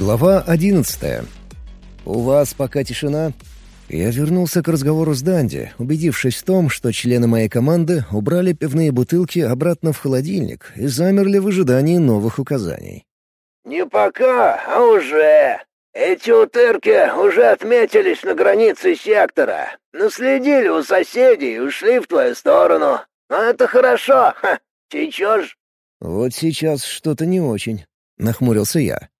Глава одиннадцатая. «У вас пока тишина?» Я вернулся к разговору с Данди, убедившись в том, что члены моей команды убрали пивные бутылки обратно в холодильник и замерли в ожидании новых указаний. «Не пока, а уже. Эти утырки уже отметились на границе сектора, наследили у соседей и ушли в твою сторону. Но это хорошо, ха, течешь». «Вот сейчас что-то не очень», — нахмурился я.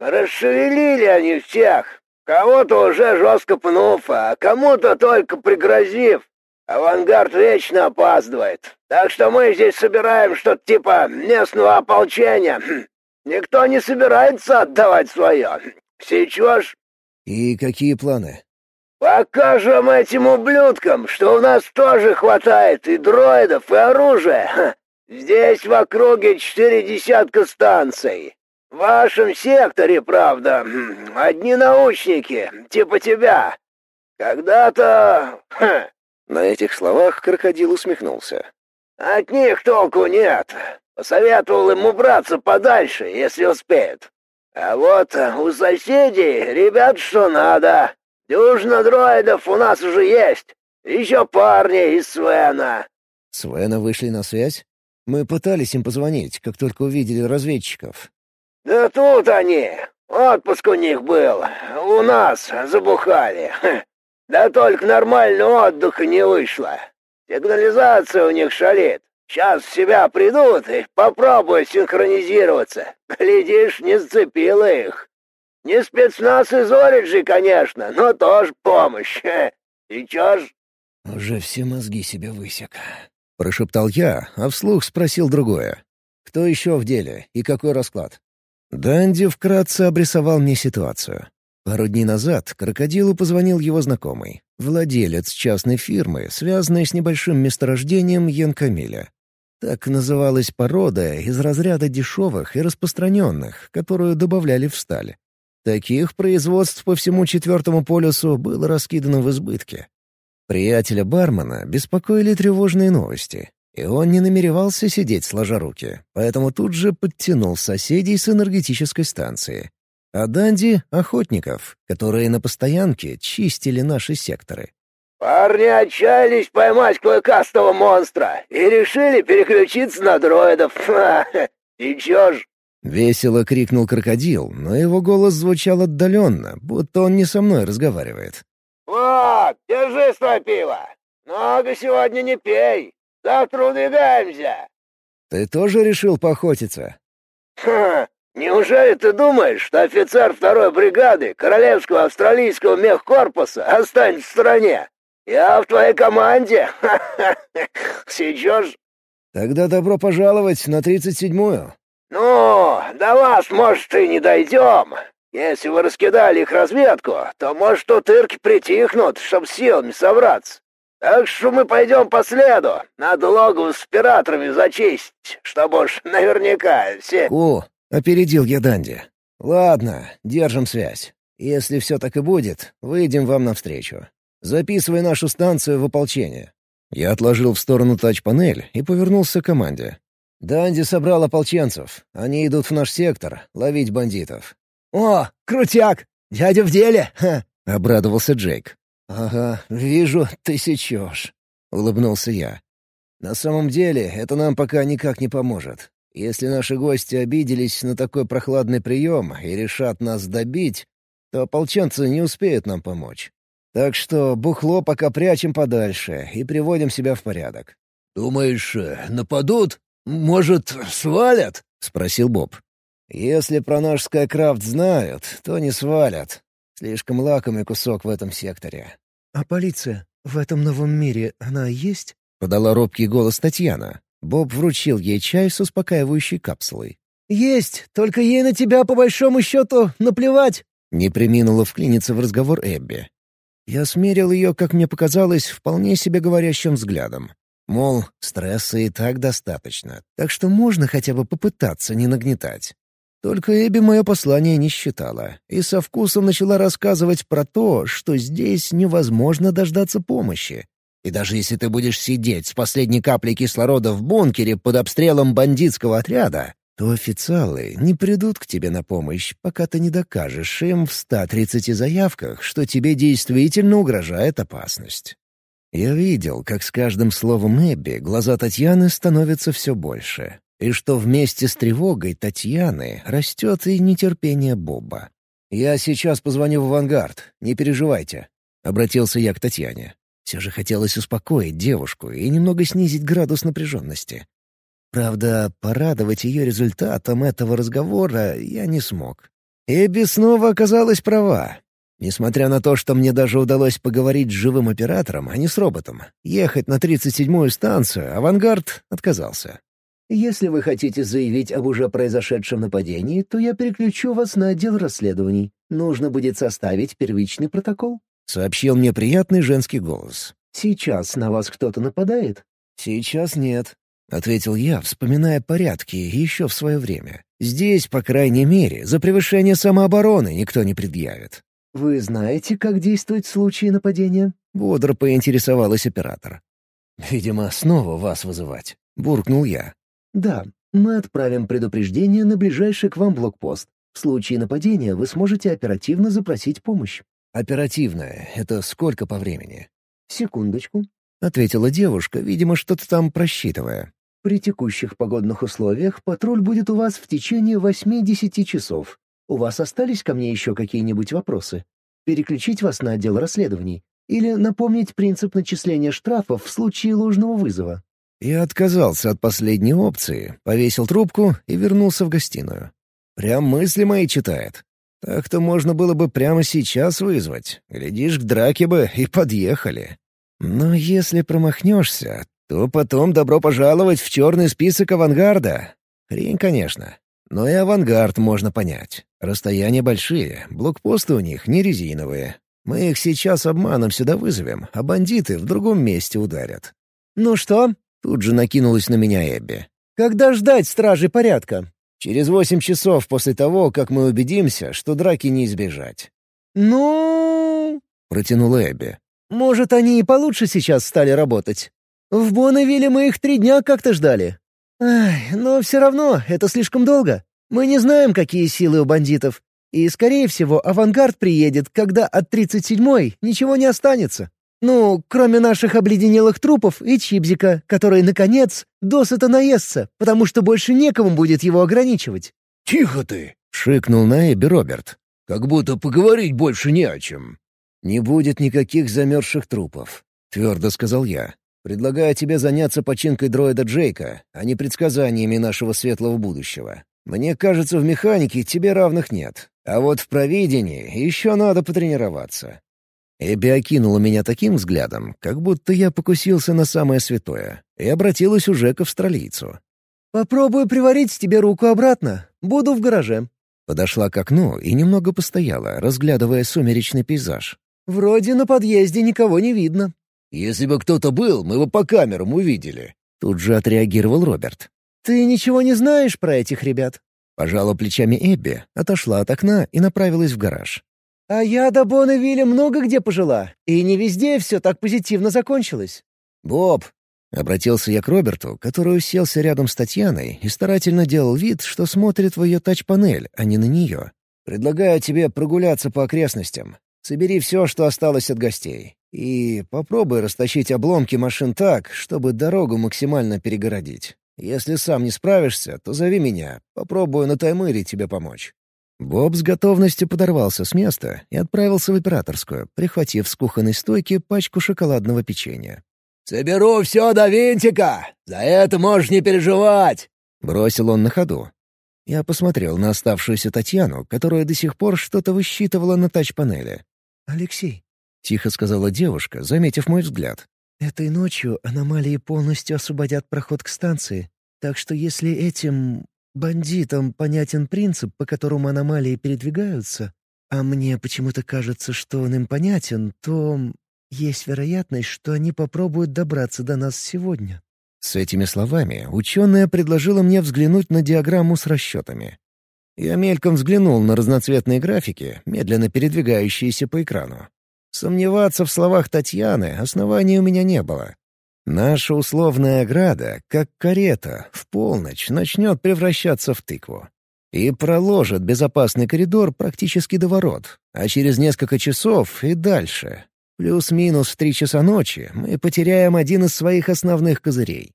«Расшевелили они всех. Кого-то уже жестко пнув, а кому-то только пригрозив. Авангард вечно опаздывает. Так что мы здесь собираем что-то типа местного ополчения. Никто не собирается отдавать свое. Сейчас...» «И какие планы?» «Покажем этим ублюдкам, что у нас тоже хватает и дроидов, и оружия. Здесь в округе четыре десятка станций. В вашем секторе, правда, одни научники, типа тебя. Когда-то...» На этих словах крокодил усмехнулся. «От них толку нет. Посоветовал им убраться подальше, если успеют. А вот у соседей ребят что надо. Дюжина дроидов у нас уже есть. Еще парни из Свена». «Свена вышли на связь? Мы пытались им позвонить, как только увидели разведчиков. «Да тут они. Отпуск у них был. У нас забухали. Да только нормального отдыха не вышло. Сигнализация у них шалит. Сейчас в себя придут и попробуют синхронизироваться. Глядишь, не сцепило их. Не спецназ из Ориджи, конечно, но тоже помощь. Ж...» «Уже все мозги себе высек», — прошептал я, а вслух спросил другое. «Кто еще в деле и какой расклад?» Данди вкратце обрисовал мне ситуацию. Пару дней назад крокодилу позвонил его знакомый, владелец частной фирмы, связанной с небольшим месторождением Янкамиля. Так называлась порода из разряда дешевых и распространенных, которую добавляли в сталь. Таких производств по всему четвертому полюсу было раскидано в избытке. Приятеля бармена беспокоили тревожные новости. И он не намеревался сидеть сложа руки, поэтому тут же подтянул соседей с энергетической станции. А Данди — охотников, которые на постоянке чистили наши секторы. «Парни отчаялись поймать клыкастого монстра и решили переключиться на дроидов. И чё ж?» Весело крикнул крокодил, но его голос звучал отдаленно, будто он не со мной разговаривает. «Вот, держи свое пиво. Много сегодня не пей. Завтра удвигаемся!» «Ты тоже решил поохотиться?» «Ха! Неужели ты думаешь, что офицер второй бригады Королевского австралийского мехкорпуса останется в стране? Я в твоей команде! Сейчас...» «Тогда добро пожаловать на тридцать седьмую». «Ну, до вас, может, и не дойдем. Если вы раскидали их разведку, то, может, утырки притихнут, чтоб силами собраться. Так что мы пойдем по следу. Надо логово с операторами зачистить, чтобы уж наверняка все...» «О, опередил я Данди. Ладно, держим связь. Если все так и будет, выйдем вам навстречу. Записывай нашу станцию в ополчение». Я отложил в сторону тач-панель и повернулся к команде. «Данди собрал ополченцев. Они идут в наш сектор ловить бандитов». «О, крутяк! Дядя в деле!» Ха — обрадовался Джейк. «Ага, вижу, ты сечешь», — улыбнулся я. «На самом деле, это нам пока никак не поможет. Если наши гости обиделись на такой прохладный прием и решат нас добить, то ополченцы не успеют нам помочь. Так что бухло пока прячем подальше и приводим себя в порядок». «Думаешь, нападут? Может, свалят?» — спросил Боб. «Если про наш Скайкрафт знают, то не свалят. Слишком лакомый кусок в этом секторе. «А полиция? В этом новом мире она есть?» — подала робкий голос Татьяна. Боб вручил ей чай с успокаивающей капсулой. «Есть, только ей на тебя, по большому счету, наплевать!» Не приминула вклиниться в разговор Эбби. Я смерил ее, как мне показалось, вполне себе говорящим взглядом. Мол, стресса и так достаточно, так что можно хотя бы попытаться не нагнетать. Только Эбби мое послание не считала и со вкусом начала рассказывать про то, что здесь невозможно дождаться помощи. И даже если ты будешь сидеть с последней каплей кислорода в бункере под обстрелом бандитского отряда, то официалы не придут к тебе на помощь, пока ты не докажешь им в 130 заявках, что тебе действительно угрожает опасность. Я видел, как с каждым словом Эбби глаза Татьяны становятся все больше, и что вместе с тревогой Татьяны растет и нетерпение Боба. «Я сейчас позвоню в «Авангард», не переживайте», — обратился я к Татьяне. Все же хотелось успокоить девушку и немного снизить градус напряженности. Правда, порадовать ее результатом этого разговора я не смог. Эбби снова оказалась права. Несмотря на то, что мне даже удалось поговорить с живым оператором, а не с роботом, ехать на 37-ю станцию «Авангард» отказался. «Если вы хотите заявить об уже произошедшем нападении, то я переключу вас на отдел расследований. Нужно будет составить первичный протокол», — сообщил мне приятный женский голос. «Сейчас на вас кто-то нападает?» «Сейчас нет», — ответил я, вспоминая порядки еще в свое время. «Здесь, по крайней мере, за превышение самообороны никто не предъявит». «Вы знаете, как действовать в случае нападения?» — бодро поинтересовалась оператор. «Видимо, снова вас вызывать», — буркнул я. «Да, мы отправим предупреждение на ближайший к вам блокпост. В случае нападения вы сможете оперативно запросить помощь». «Оперативно — это сколько по времени?» «Секундочку», — ответила девушка, видимо, что-то там просчитывая. При текущих погодных условиях патруль будет у вас в течение 8-10 часов. У вас остались ко мне еще какие-нибудь вопросы? Переключить вас на отдел расследований? Или напомнить принцип начисления штрафов в случае ложного вызова?» Я отказался от последней опции, повесил трубку и вернулся в гостиную. Прям мысли мои читает. Так-то можно было бы прямо сейчас вызвать. Глядишь, к драке бы и подъехали. Но если промахнешься, то потом добро пожаловать в черный список авангарда. Хрень, конечно. Но и авангард можно понять. Расстояния большие, блокпосты у них не резиновые. Мы их сейчас обманом сюда вызовем, а бандиты в другом месте ударят. «Ну что?» — тут же накинулась на меня Эбби. «Когда ждать стражи порядка?» «Через восемь часов после того, как мы убедимся, что драки не избежать». «Ну...» — протянула Эбби. «Может, они и получше сейчас стали работать?» В Бонневилле мы их три дня как-то ждали. Ай, но все равно это слишком долго. Мы не знаем, какие силы у бандитов. И, скорее всего, авангард приедет, когда от 37-й ничего не останется. Ну, кроме наших обледенелых трупов и Чипзика, который, наконец, досыта наестся, потому что больше некому будет его ограничивать. «Тихо ты!» — шикнул на Эбби Роберт. «Как будто поговорить больше не о чем». «Не будет никаких замерзших трупов», — твердо сказал я. Предлагаю тебе заняться починкой дроида Джейка, а не предсказаниями нашего светлого будущего. Мне кажется, в механике тебе равных нет. А вот в провидении еще надо потренироваться». Эбби окинула меня таким взглядом, как будто я покусился на самое святое, и обратилась уже к австралийцу. «Попробую приварить тебе руку обратно. Буду в гараже». Подошла к окну и немного постояла, разглядывая сумеречный пейзаж. «Вроде на подъезде никого не видно». «Если бы кто-то был, мы бы по камерам увидели». Тут же отреагировал Роберт. «Ты ничего не знаешь про этих ребят?» Пожала плечами Эбби, отошла от окна и направилась в гараж. «А я до Бонневилля много где пожила, и не везде все так позитивно закончилось». «Боб!» — обратился я к Роберту, который уселся рядом с Татьяной и старательно делал вид, что смотрит в ее тач-панель, а не на нее. «Предлагаю тебе прогуляться по окрестностям. Собери все, что осталось от гостей. И попробуй растащить обломки машин так, чтобы дорогу максимально перегородить. Если сам не справишься, то зови меня. Попробую на таймыре тебе помочь». Боб с готовностью подорвался с места и отправился в операторскую, прихватив с кухонной стойки пачку шоколадного печенья. «Соберу все до винтика! За это можешь не переживать!» — бросил он на ходу. Я посмотрел на оставшуюся Татьяну, которая до сих пор что-то высчитывала на тач-панели. «Алексей, — тихо сказала девушка, заметив мой взгляд. «Этой ночью аномалии полностью освободят проход к станции, так что если этим бандитам понятен принцип, по которому аномалии передвигаются, а мне почему-то кажется, что он им понятен, то есть вероятность, что они попробуют добраться до нас сегодня». С этими словами ученая предложила мне взглянуть на диаграмму с расчетами. Я мельком взглянул на разноцветные графики, медленно передвигающиеся по экрану. Сомневаться в словах Татьяны оснований у меня не было. Наша условная ограда, как карета, в полночь начнет превращаться в тыкву. И проложит безопасный коридор практически до ворот, а через несколько часов и дальше. Плюс-минус в три часа ночи мы потеряем один из своих основных козырей.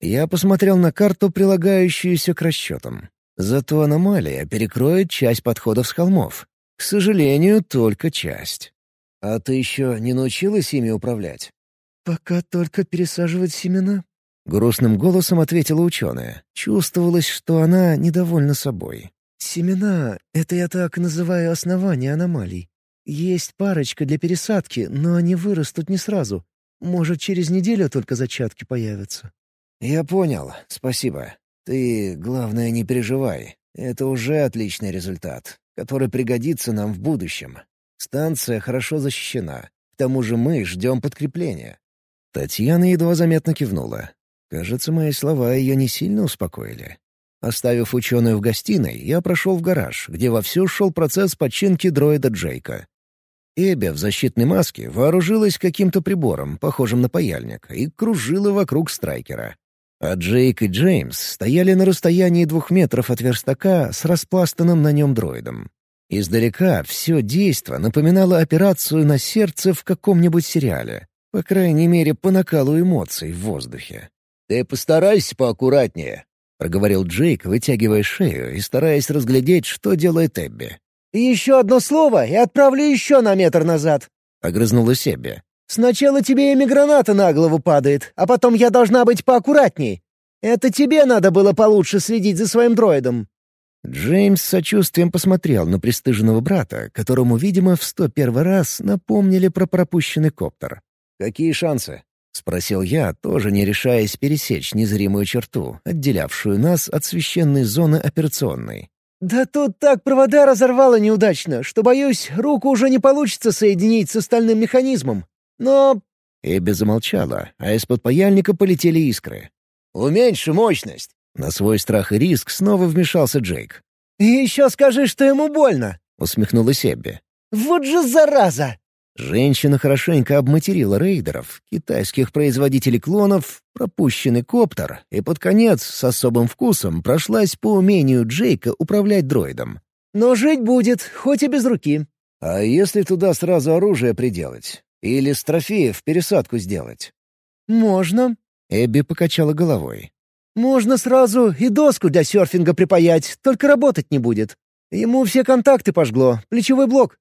Я посмотрел на карту, прилагающуюся к расчетам. Зато аномалия перекроет часть подходов с холмов. К сожалению, только часть. «А ты еще не научилась ими управлять?» «Пока только пересаживать семена», — грустным голосом ответила ученая. Чувствовалось, что она недовольна собой. «Семена — это я так называю основание аномалий. Есть парочка для пересадки, но они вырастут не сразу. Может, через неделю только зачатки появятся». «Я понял, спасибо. Ты, главное, не переживай. Это уже отличный результат, который пригодится нам в будущем. Станция хорошо защищена. К тому же мы ждем подкрепления». Татьяна едва заметно кивнула. Кажется, мои слова ее не сильно успокоили. Оставив ученую в гостиной, я прошел в гараж, где вовсю шел процесс починки дроида Джейка. Эбби в защитной маске вооружилась каким-то прибором, похожим на паяльник, и кружила вокруг страйкера. А Джейк и Джеймс стояли на расстоянии двух метров от верстака с распластанным на нем дроидом. Издалека все действо напоминало операцию на сердце в каком-нибудь сериале. По крайней мере, по накалу эмоций в воздухе. «Ты постарайся поаккуратнее», — проговорил Джейк, вытягивая шею и стараясь разглядеть, что делает Эбби. еще одно слово, и отправлю еще на метр назад», — огрызнулась Эбби. «Сначала тебе ими граната на голову падает, а потом я должна быть поаккуратней. Это тебе надо было получше следить за своим дроидом». Джеймс с сочувствием посмотрел на пристыженного брата, которому, видимо, в сто первый раз напомнили про пропущенный коптер. «Какие шансы?» — спросил я, тоже не решаясь пересечь незримую черту, отделявшую нас от священной зоны операционной. «Да тут так провода разорвало неудачно, что, боюсь, руку уже не получится соединить с остальным механизмом. Но...» Эбби замолчала, а из-под паяльника полетели искры. «Уменьши мощность!» На свой страх и риск снова вмешался Джейк. «И еще скажи, что ему больно!» — усмехнулась Эбби. «Вот же зараза!» Женщина хорошенько обматерила рейдеров, китайских производителей клонов, пропущенный коптер и под конец с особым вкусом прошлась по умению Джейка управлять дроидом. «Но жить будет, хоть и без руки». «А если туда сразу оружие приделать? Или с трофеев пересадку сделать?» «Можно». Эбби покачала головой. Можно сразу и доску для серфинга припаять, только работать не будет. Ему все контакты пожгло, плечевой блок.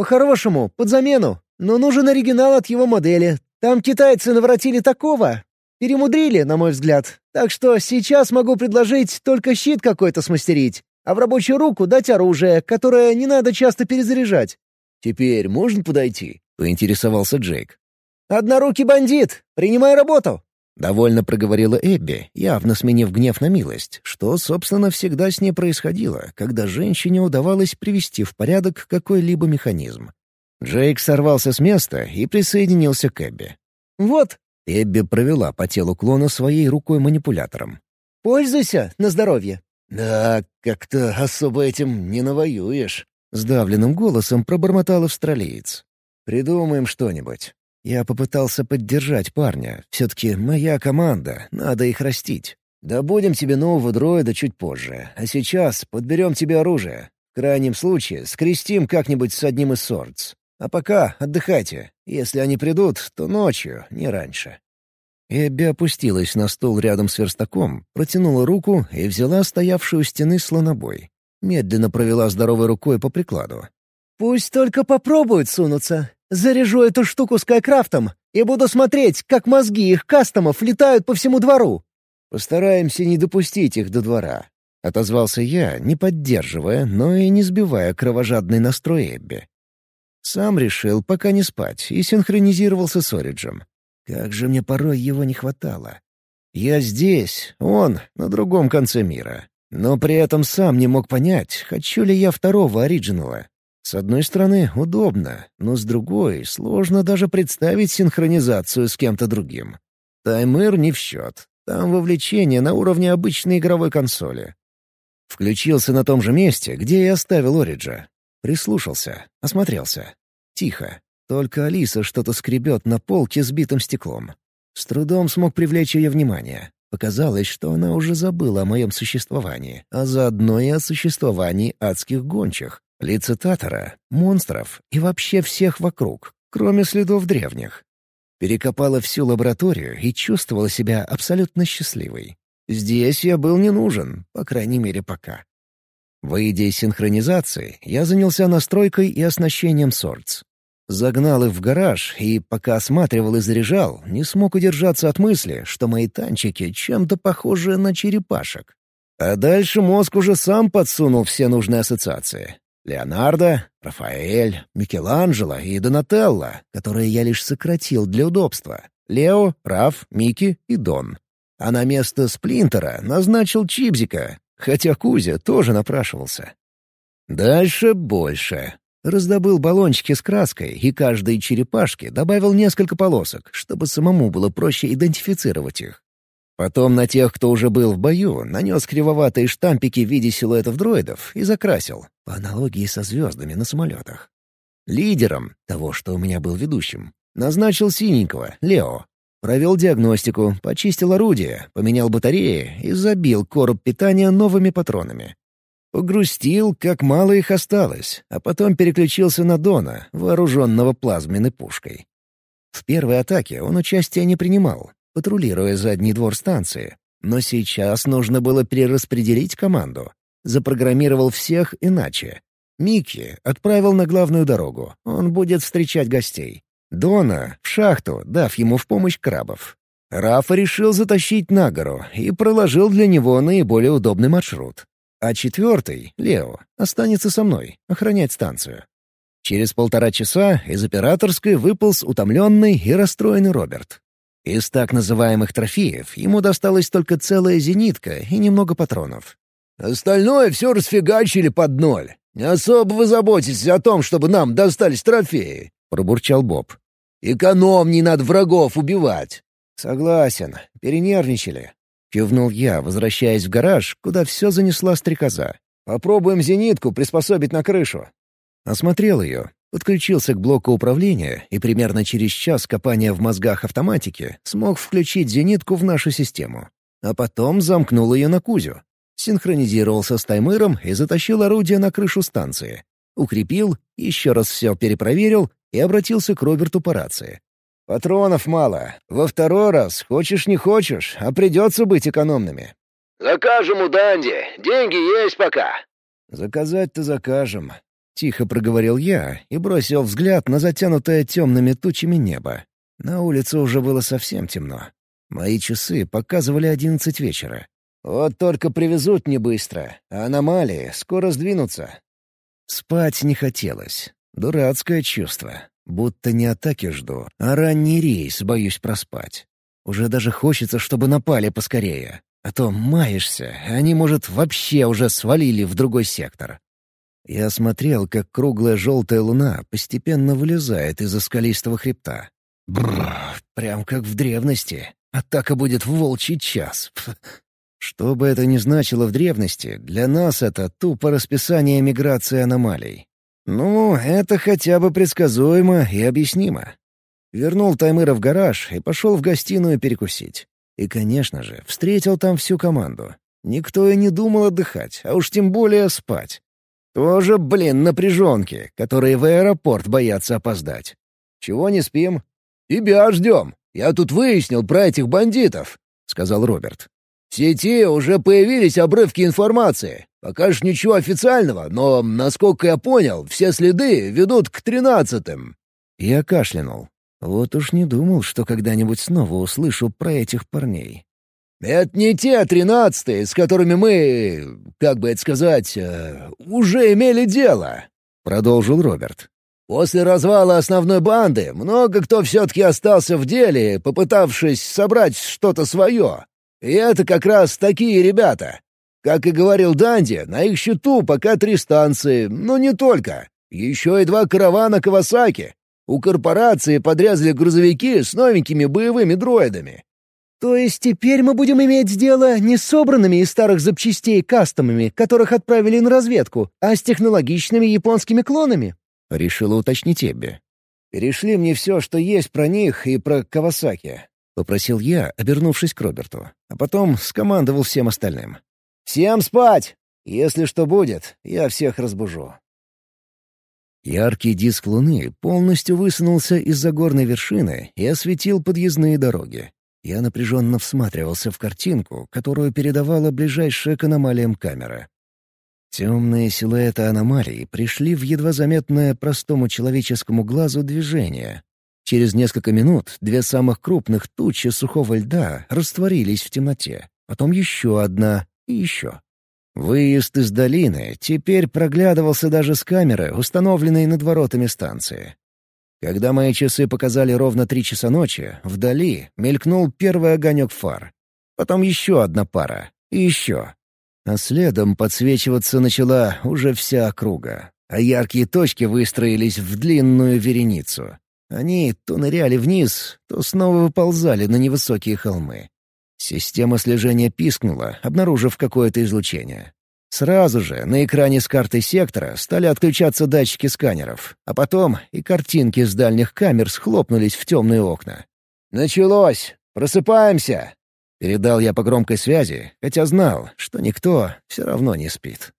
По-хорошему, под замену, но нужен оригинал от его модели. Там китайцы наворотили такого. Перемудрили, на мой взгляд. Так что сейчас могу предложить только щит какой-то смастерить, а в рабочую руку дать оружие, которое не надо часто перезаряжать. «Теперь можно подойти?» — поинтересовался Джейк. «Однорукий бандит! Принимай работу!» Довольно проговорила Эбби, явно сменив гнев на милость, что, собственно, всегда с ней происходило, когда женщине удавалось привести в порядок какой-либо механизм. Джейк сорвался с места и присоединился к Эбби. «Вот!» — Эбби провела по телу клона своей рукой-манипулятором. «Пользуйся на здоровье!» «Да, как-то особо этим не навоюешь», — сдавленным голосом пробормотал австралиец. «Придумаем что-нибудь. Я попытался поддержать парня. Все-таки моя команда, надо их растить. Да будем тебе нового дроида чуть позже. А сейчас подберем тебе оружие. В крайнем случае скрестим как-нибудь с одним из сордс. А пока отдыхайте. Если они придут, то ночью, не раньше». Эбби опустилась на стул рядом с верстаком, протянула руку и взяла стоявшую у стены слонобой. Медленно провела здоровой рукой по прикладу. «Пусть только попробуют сунуться. Заряжу эту штуку скайкрафтом и буду смотреть, как мозги их кастомов летают по всему двору». «Постараемся не допустить их до двора», — отозвался я, не поддерживая, но и не сбивая кровожадный настрой Эбби. Сам решил пока не спать и синхронизировался с Ориджем. Как же мне порой его не хватало. Я здесь, он на другом конце мира. Но при этом сам не мог понять, хочу ли я второго оригинала. С одной стороны, удобно, но с другой, сложно даже представить синхронизацию с кем-то другим. Таймер не в счет. Там вовлечение на уровне обычной игровой консоли. Включился на том же месте, где и оставил Ориджа. Прислушался, осмотрелся. Тихо. Только Алиса что-то скребет на полке с битым стеклом. С трудом смог привлечь ее внимание. Показалось, что она уже забыла о моем существовании, а заодно и о существовании адских гончих, лицитатора, монстров и вообще всех вокруг, кроме следов древних. Перекопала всю лабораторию и чувствовала себя абсолютно счастливой. Здесь я был не нужен, по крайней мере, пока. Выйдя из синхронизации, я занялся настройкой и оснащением сордс. Загнал их в гараж и, пока осматривал и заряжал, не смог удержаться от мысли, что мои танчики чем-то похожи на черепашек. А дальше мозг уже сам подсунул все нужные ассоциации. Леонардо, Рафаэль, Микеланджело и Донателло, которые я лишь сократил для удобства. Лео, Раф, Микки и Дон. А на место Сплинтера назначил Чипзика, хотя Кузя тоже напрашивался. Дальше больше. Раздобыл баллончики с краской и каждой черепашке добавил несколько полосок, чтобы самому было проще идентифицировать их. Потом на тех, кто уже был в бою, нанес кривоватые штампики в виде силуэтов дроидов и закрасил, по аналогии со звездами на самолетах. Лидером, того, что у меня был ведущим, назначил синенького, Лео. Провел диагностику, почистил орудие, поменял батареи и забил короб питания новыми патронами. Погрустил, как мало их осталось, а потом переключился на Дона, вооруженного плазменной пушкой. В первой атаке он участия не принимал, патрулируя задний двор станции. Но сейчас нужно было перераспределить команду. Запрограммировал всех иначе. Микки отправил на главную дорогу. Он будет встречать гостей. Дона — в шахту, дав ему в помощь крабов. Рафа решил затащить на гору и проложил для него наиболее удобный маршрут. А четвертый, Лео, останется со мной, охранять станцию. Через полтора часа из операторской выполз утомленный и расстроенный Роберт. Из так называемых трофеев ему досталась только целая зенитка и немного патронов. «Остальное все расфигачили под ноль. Не особо вы заботитесь о том, чтобы нам достались трофеи», — пробурчал Боб. «Экономней надо врагов убивать». «Согласен. Перенервничали. Кивнул я, возвращаясь в гараж, куда все занесла стрекоза. «Попробуем зенитку приспособить на крышу». Осмотрел ее, подключился к блоку управления и примерно через час копания в мозгах автоматики смог включить зенитку в нашу систему. А потом замкнул ее на Кузю. Синхронизировался с таймыром и затащил орудие на крышу станции. Укрепил, еще раз все перепроверил и обратился к Роберту по рации. Патронов мало. Во второй раз, хочешь не хочешь, а придется быть экономными. «Закажем у Данди. Деньги есть пока». «Заказать-то закажем», — тихо проговорил я и бросил взгляд на затянутое темными тучами небо. На улице уже было совсем темно. Мои часы показывали одиннадцать вечера. Вот только привезут не быстро, а аномалии скоро сдвинутся. Спать не хотелось. Дурацкое чувство. Будто не атаки жду, а ранний рейс боюсь проспать. Уже даже хочется, чтобы напали поскорее. А то маешься, они, может, вообще уже свалили в другой сектор. Я смотрел, как круглая желтая луна постепенно вылезает из-за скалистого хребта. Бррр, прям как в древности. Атака будет в волчий час. Что бы это ни значило в древности, для нас это тупо расписание миграции аномалий. Ну, это хотя бы предсказуемо и объяснимо. Вернул Таймыра в гараж и пошел в гостиную перекусить. И, конечно же, встретил там всю команду. Никто и не думал отдыхать, а уж тем более спать. Тоже, блин, напряженки, которые в аэропорт боятся опоздать. Чего не спим? «Тебя ждем. Я тут выяснил про этих бандитов», — сказал Роберт. В сети уже появились обрывки информации. Пока ж ничего официального, но, насколько я понял, все следы ведут к тринадцатым». Я кашлянул. Вот уж не думал, что когда-нибудь снова услышу про этих парней. «Это не те тринадцатые, с которыми мы, как бы это сказать, э, уже имели дело», — продолжил Роберт. «После развала основной банды много кто все-таки остался в деле, попытавшись собрать что-то свое. И это как раз такие ребята. Как и говорил Данди, на их счету пока три станции, но не только. Еще и два каравана Кавасаки. У корпорации подрезали грузовики с новенькими боевыми дроидами. То есть теперь мы будем иметь дело не с собранными из старых запчастей кастомами, которых отправили на разведку, а с технологичными японскими клонами? Решила уточнить Эбби. Перешли мне все, что есть про них и про Кавасаки. — попросил я, обернувшись к Роберту, а потом скомандовал всем остальным. «Всем спать! Если что будет, я всех разбужу». Яркий диск луны полностью высунулся из-за горной вершины и осветил подъездные дороги. Я напряженно всматривался в картинку, которую передавала ближайшая к аномалиям камера. Темные силуэты аномалий пришли в едва заметное простому человеческому глазу движение. Через несколько минут две самых крупных тучи сухого льда растворились в темноте, потом еще одна и еще. Выезд из долины теперь проглядывался даже с камеры, установленной над воротами станции. Когда мои часы показали ровно три часа ночи, вдали мелькнул первый огонек фар. Потом еще одна пара. И еще. А следом подсвечиваться начала уже вся округа. А яркие точки выстроились в длинную вереницу. Они то ныряли вниз, то снова выползали на невысокие холмы. Система слежения пискнула, обнаружив какое-то излучение. Сразу же на экране с картой сектора стали отключаться датчики сканеров, а потом и картинки с дальних камер схлопнулись в темные окна. «Началось! Просыпаемся!» Передал я по громкой связи, хотя знал, что никто все равно не спит.